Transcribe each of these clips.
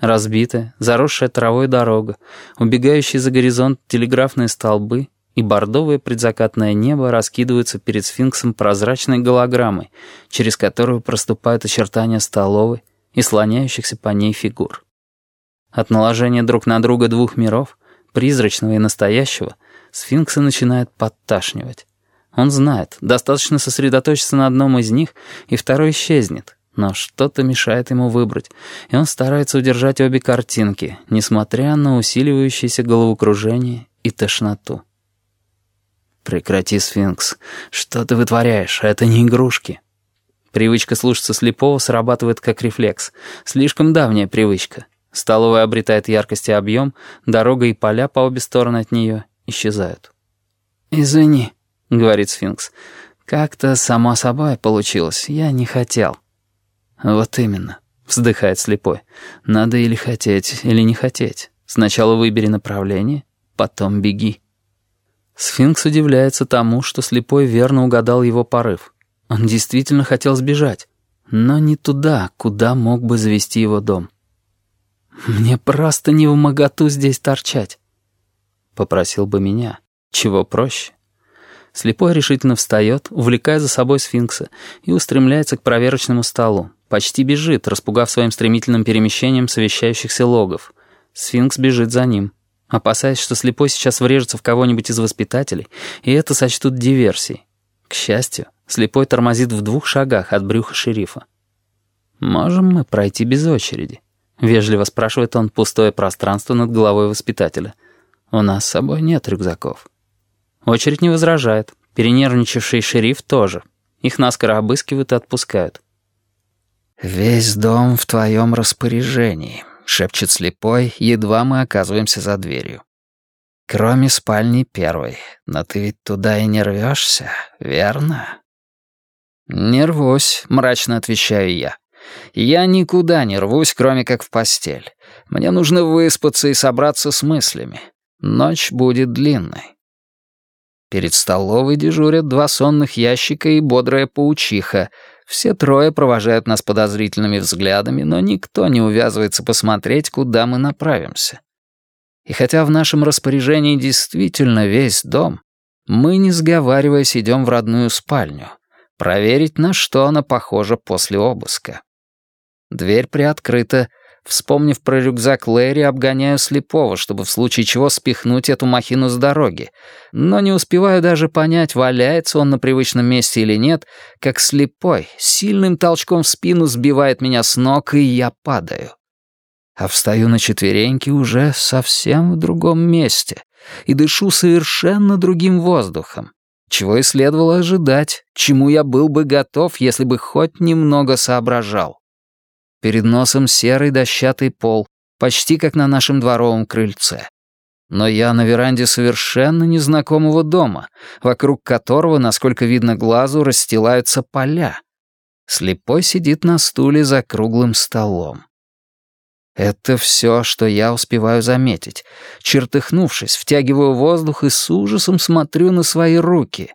Разбитая, заросшая травой дорога, убегающие за горизонт телеграфные столбы и бордовое предзакатное небо раскидываются перед сфинксом прозрачной голограммой, через которую проступают очертания столовой и слоняющихся по ней фигур. От наложения друг на друга двух миров, призрачного и настоящего, сфинкса начинает подташнивать. Он знает, достаточно сосредоточиться на одном из них, и второй исчезнет, но что-то мешает ему выбрать, и он старается удержать обе картинки, несмотря на усиливающееся головокружение и тошноту. «Прекрати, сфинкс. Что ты вытворяешь? Это не игрушки». Привычка слушаться слепого срабатывает как рефлекс. Слишком давняя привычка. Столовая обретает яркость и объем, дорога и поля по обе стороны от нее исчезают. «Извини», — говорит сфинкс. «Как-то само собой получилось. Я не хотел». «Вот именно», — вздыхает слепой. «Надо или хотеть, или не хотеть. Сначала выбери направление, потом беги». Сфинкс удивляется тому, что слепой верно угадал его порыв. Он действительно хотел сбежать, но не туда, куда мог бы завести его дом. «Мне просто не в моготу здесь торчать». Попросил бы меня. Чего проще? Слепой решительно встает, увлекая за собой сфинкса, и устремляется к проверочному столу. Почти бежит, распугав своим стремительным перемещением совещающихся логов. Сфинкс бежит за ним, опасаясь, что слепой сейчас врежется в кого-нибудь из воспитателей, и это сочтут диверсией. К счастью, слепой тормозит в двух шагах от брюха шерифа. «Можем мы пройти без очереди?» — вежливо спрашивает он пустое пространство над головой воспитателя. «У нас с собой нет рюкзаков». Очередь не возражает. Перенервничавший шериф тоже. Их наскоро обыскивают и отпускают. «Весь дом в твоем распоряжении», — шепчет слепой, едва мы оказываемся за дверью. «Кроме спальни первой. Но ты ведь туда и не рвешься, верно?» «Не рвусь», — мрачно отвечаю я. «Я никуда не рвусь, кроме как в постель. Мне нужно выспаться и собраться с мыслями. Ночь будет длинной». Перед столовой дежурят два сонных ящика и бодрая паучиха. Все трое провожают нас подозрительными взглядами, но никто не увязывается посмотреть, куда мы направимся. И хотя в нашем распоряжении действительно весь дом, мы, не сговариваясь, идем в родную спальню, проверить, на что она похожа после обыска. Дверь приоткрыта, Вспомнив про рюкзак Лэри, обгоняю слепого, чтобы в случае чего спихнуть эту махину с дороги. Но не успеваю даже понять, валяется он на привычном месте или нет, как слепой сильным толчком в спину сбивает меня с ног, и я падаю. А встаю на четвереньки уже совсем в другом месте и дышу совершенно другим воздухом. Чего и следовало ожидать, чему я был бы готов, если бы хоть немного соображал. Перед носом серый дощатый пол, почти как на нашем дворовом крыльце. Но я на веранде совершенно незнакомого дома, вокруг которого, насколько видно глазу, расстилаются поля. Слепой сидит на стуле за круглым столом. Это все, что я успеваю заметить. Чертыхнувшись, втягиваю воздух и с ужасом смотрю на свои руки.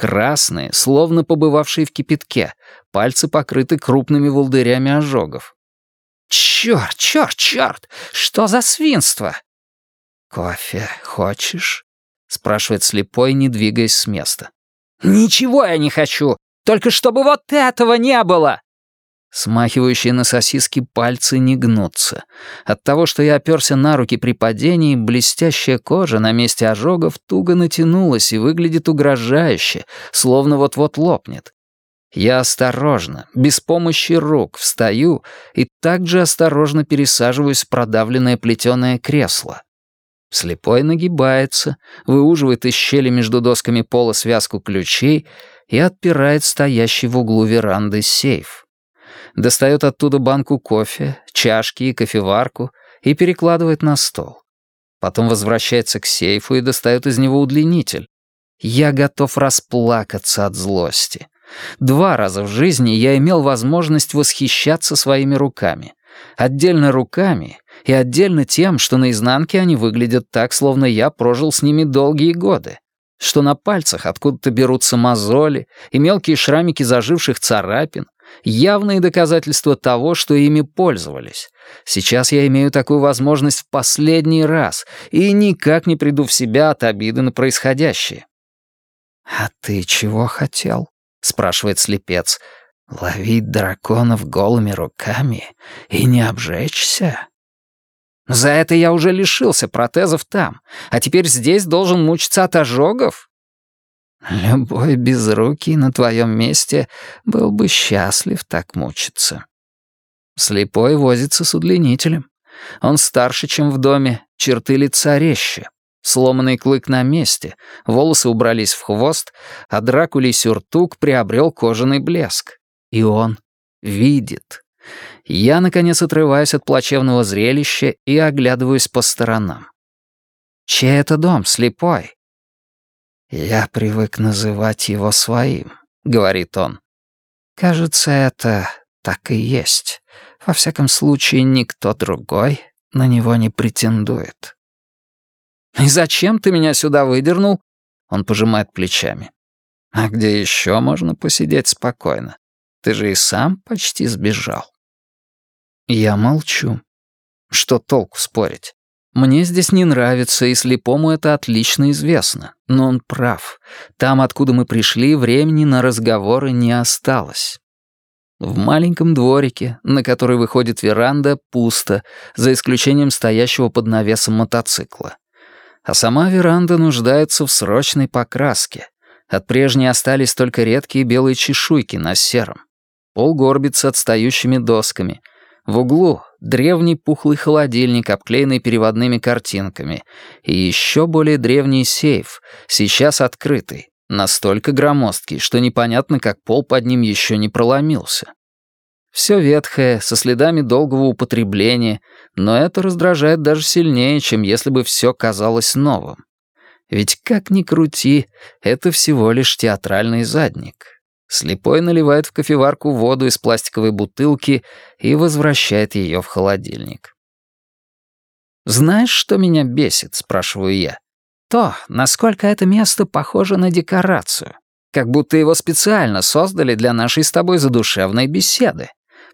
Красные, словно побывавшие в кипятке, пальцы покрыты крупными волдырями ожогов. «Чёрт, чёрт, чёрт! Что за свинство?» «Кофе хочешь?» — спрашивает слепой, не двигаясь с места. «Ничего я не хочу! Только чтобы вот этого не было!» Смахивающие на сосиски пальцы не гнутся. От того, что я оперся на руки при падении, блестящая кожа на месте ожогов туго натянулась и выглядит угрожающе, словно вот-вот лопнет. Я осторожно, без помощи рук, встаю и также осторожно пересаживаюсь в продавленное плетеное кресло. Слепой нагибается, выуживает из щели между досками пола связку ключей и отпирает стоящий в углу веранды сейф достает оттуда банку кофе, чашки и кофеварку и перекладывает на стол. Потом возвращается к сейфу и достает из него удлинитель. Я готов расплакаться от злости. Два раза в жизни я имел возможность восхищаться своими руками. Отдельно руками и отдельно тем, что наизнанке они выглядят так, словно я прожил с ними долгие годы. Что на пальцах откуда-то берутся мозоли и мелкие шрамики заживших царапин, Явные доказательства того, что ими пользовались. Сейчас я имею такую возможность в последний раз и никак не приду в себя от обиды на происходящее. «А ты чего хотел?» — спрашивает слепец. «Ловить драконов голыми руками и не обжечься?» «За это я уже лишился протезов там, а теперь здесь должен мучиться от ожогов?» Любой безрукий на твоем месте был бы счастлив так мучиться. Слепой возится с удлинителем. Он старше, чем в доме, черты лица резче. Сломанный клык на месте, волосы убрались в хвост, а Дракулий сюртук приобрел кожаный блеск. И он видит. Я, наконец, отрываюсь от плачевного зрелища и оглядываюсь по сторонам. Чей это дом, слепой? «Я привык называть его своим», — говорит он. «Кажется, это так и есть. Во всяком случае, никто другой на него не претендует». «И зачем ты меня сюда выдернул?» Он пожимает плечами. «А где еще можно посидеть спокойно? Ты же и сам почти сбежал». Я молчу. Что толку спорить? Мне здесь не нравится, и слепому это отлично известно. Но он прав. Там, откуда мы пришли, времени на разговоры не осталось. В маленьком дворике, на который выходит веранда, пусто, за исключением стоящего под навесом мотоцикла. А сама веранда нуждается в срочной покраске. От прежней остались только редкие белые чешуйки на сером. Пол горбится отстающими досками. В углу древний пухлый холодильник, обклеенный переводными картинками, и еще более древний сейф, сейчас открытый, настолько громоздкий, что непонятно, как пол под ним еще не проломился. Все ветхое, со следами долгого употребления, но это раздражает даже сильнее, чем если бы все казалось новым. Ведь как ни крути, это всего лишь театральный задник. Слепой наливает в кофеварку воду из пластиковой бутылки и возвращает ее в холодильник. «Знаешь, что меня бесит?» — спрашиваю я. «То, насколько это место похоже на декорацию. Как будто его специально создали для нашей с тобой задушевной беседы.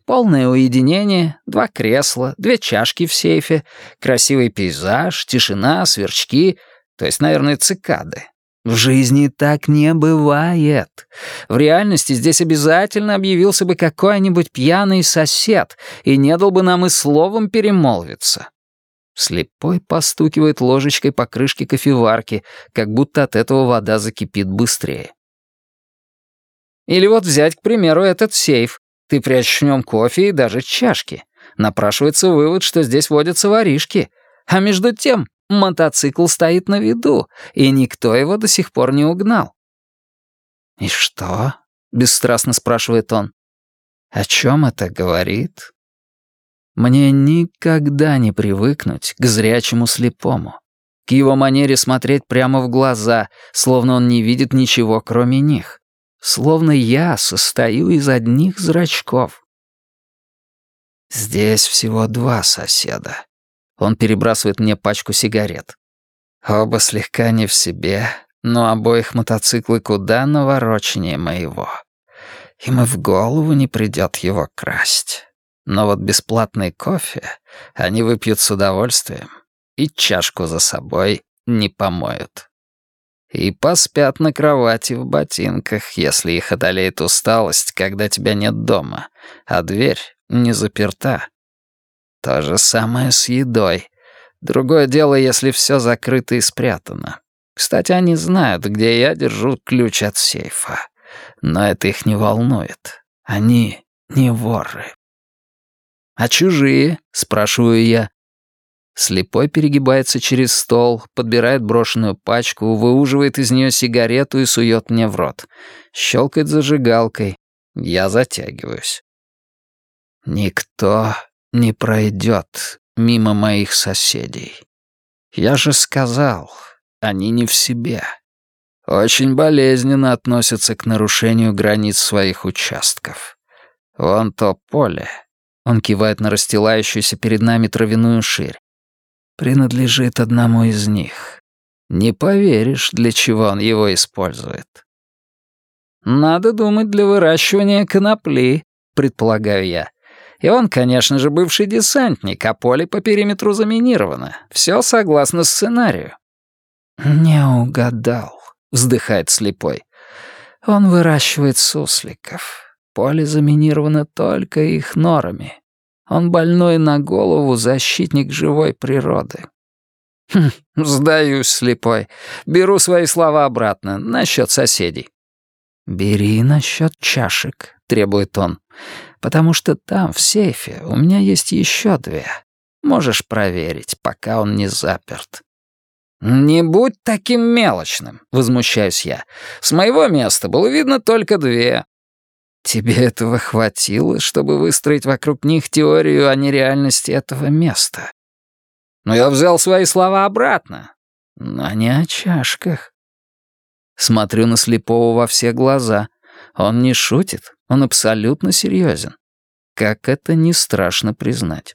Полное уединение, два кресла, две чашки в сейфе, красивый пейзаж, тишина, сверчки, то есть, наверное, цикады. В жизни так не бывает. В реальности здесь обязательно объявился бы какой-нибудь пьяный сосед и не дал бы нам и словом перемолвиться. Слепой постукивает ложечкой по крышке кофеварки, как будто от этого вода закипит быстрее. Или вот взять, к примеру, этот сейф. Ты прячешь в нем кофе и даже чашки. Напрашивается вывод, что здесь водятся воришки. А между тем, Мотоцикл стоит на виду, и никто его до сих пор не угнал. «И что?» — бесстрастно спрашивает он. «О чем это говорит?» Мне никогда не привыкнуть к зрячему слепому, к его манере смотреть прямо в глаза, словно он не видит ничего, кроме них, словно я состою из одних зрачков. Здесь всего два соседа. Он перебрасывает мне пачку сигарет. Оба слегка не в себе, но обоих мотоциклы куда навороченнее моего. Им и в голову не придет его красть. Но вот бесплатный кофе они выпьют с удовольствием и чашку за собой не помоют. И поспят на кровати в ботинках, если их одолеет усталость, когда тебя нет дома, а дверь не заперта. То же самое с едой. Другое дело, если все закрыто и спрятано. Кстати, они знают, где я держу ключ от сейфа. Но это их не волнует. Они не воры. «А чужие?» — спрашиваю я. Слепой перегибается через стол, подбирает брошенную пачку, выуживает из нее сигарету и сует мне в рот. Щелкает зажигалкой. Я затягиваюсь. Никто не пройдет мимо моих соседей. Я же сказал, они не в себе. Очень болезненно относятся к нарушению границ своих участков. Вон то поле, он кивает на расстилающуюся перед нами травяную ширь, принадлежит одному из них. Не поверишь, для чего он его использует. «Надо думать для выращивания конопли», предполагаю я. И он, конечно же, бывший десантник, а поле по периметру заминировано. Все согласно сценарию». «Не угадал», — вздыхает слепой. «Он выращивает сусликов. Поле заминировано только их норами. Он больной на голову защитник живой природы». «Хм, сдаюсь, слепой. Беру свои слова обратно, насчет соседей». «Бери насчет чашек», — требует он. «Потому что там, в сейфе, у меня есть еще две. Можешь проверить, пока он не заперт». «Не будь таким мелочным», — возмущаюсь я. «С моего места было видно только две». «Тебе этого хватило, чтобы выстроить вокруг них теорию о нереальности этого места?» «Но я взял свои слова обратно». «Но не о чашках». Смотрю на слепого во все глаза. Он не шутит, он абсолютно серьезен. Как это не страшно признать.